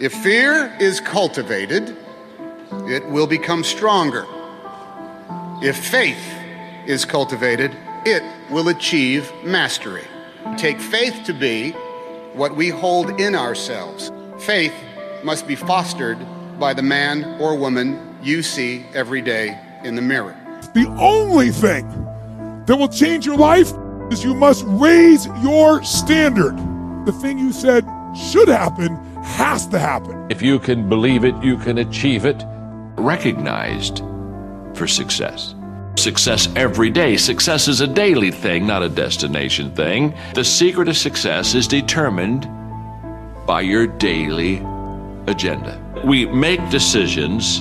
If fear is cultivated, it will become stronger. If faith is cultivated, it will achieve mastery. Take faith to be what we hold in ourselves. Faith must be fostered by the man or woman you see every day in the mirror. The only thing that will change your life is you must raise your standard. The thing you said should happen has to happen. If you can believe it, you can achieve it. Recognized for success. Success every day. Success is a daily thing, not a destination thing. The secret of success is determined by your daily agenda. We make decisions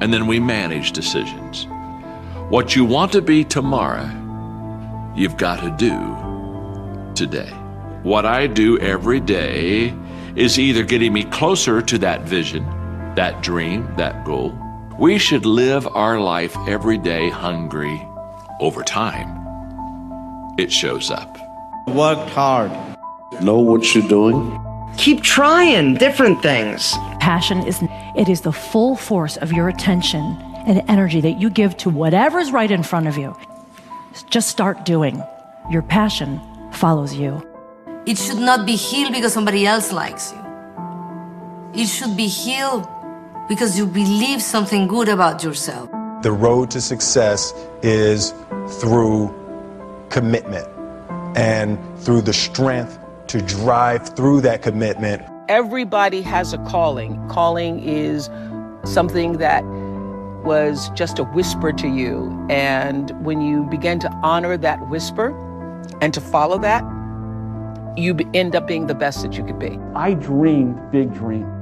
and then we manage decisions. What you want to be tomorrow, you've got to do today. What I do every day is either getting me closer to that vision, that dream, that goal. We should live our life every day hungry. Over time, it shows up. Work hard. Know what you're doing. Keep trying different things. Passion is it is the full force of your attention and energy that you give to whatever's right in front of you. Just start doing. Your passion follows you. It should not be healed because somebody else likes you. It should be healed because you believe something good about yourself. The road to success is through commitment and through the strength to drive through that commitment. Everybody has a calling. Calling is something that was just a whisper to you. And when you begin to honor that whisper and to follow that, you end up being the best that you could be. I dreamed big dreams.